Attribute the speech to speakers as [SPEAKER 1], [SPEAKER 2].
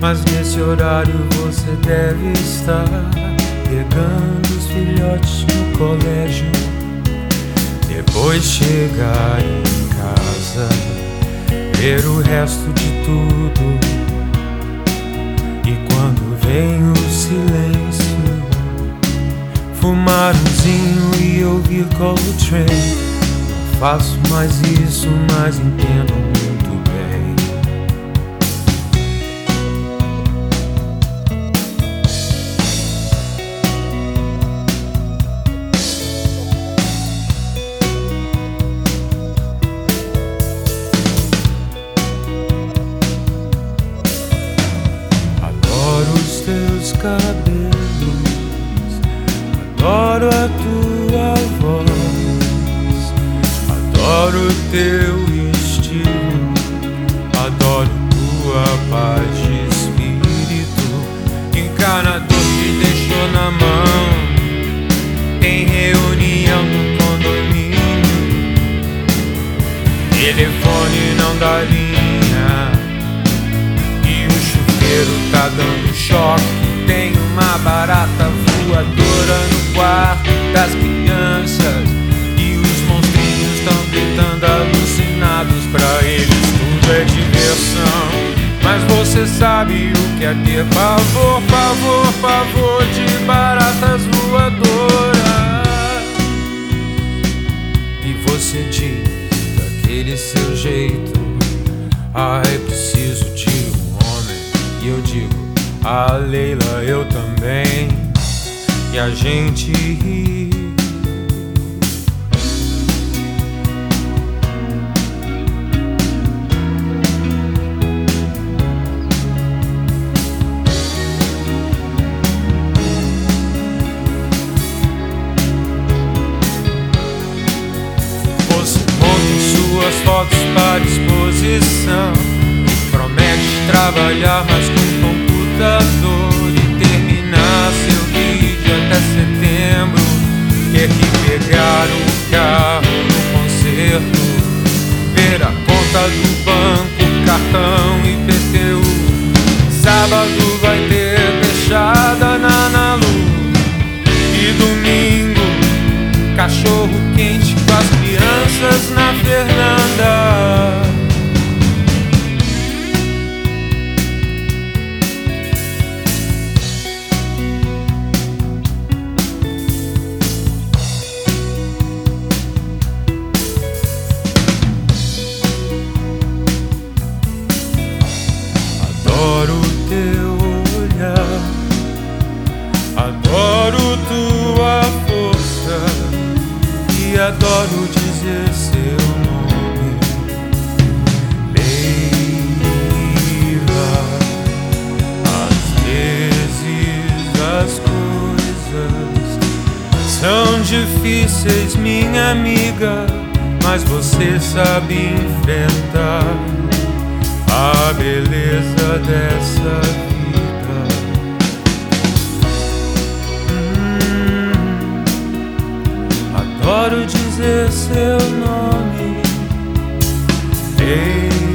[SPEAKER 1] Mas nesse horário você deve estar pegando os filhotes no colégio. Depois chegar em casa, ver o resto de tudo. E quando vem o silêncio, fumar umzinho e ouvir Coltrane. Não faço mais isso, mas entendo tua paz de espírito. Encanador te deixou na mão, tem reunião no condomínio, telefone não dá linha. E o chuveiro tá dando choque. Tem uma barata voadora no quarto das crianças. Você sabe o que é ter pavor, pavor, pavor de baratas voadoras. E você diz daquele seu jeito. Ai, preciso de um homem. E eu digo, a Leila, eu também. E a gente ri. Fotos para exposição. Promete trabalhar mais com computador na são difíceis, minha amiga, mas você sabe enfrentar a beleza dessa vida. Hum, adoro dizer seu nome. Ei,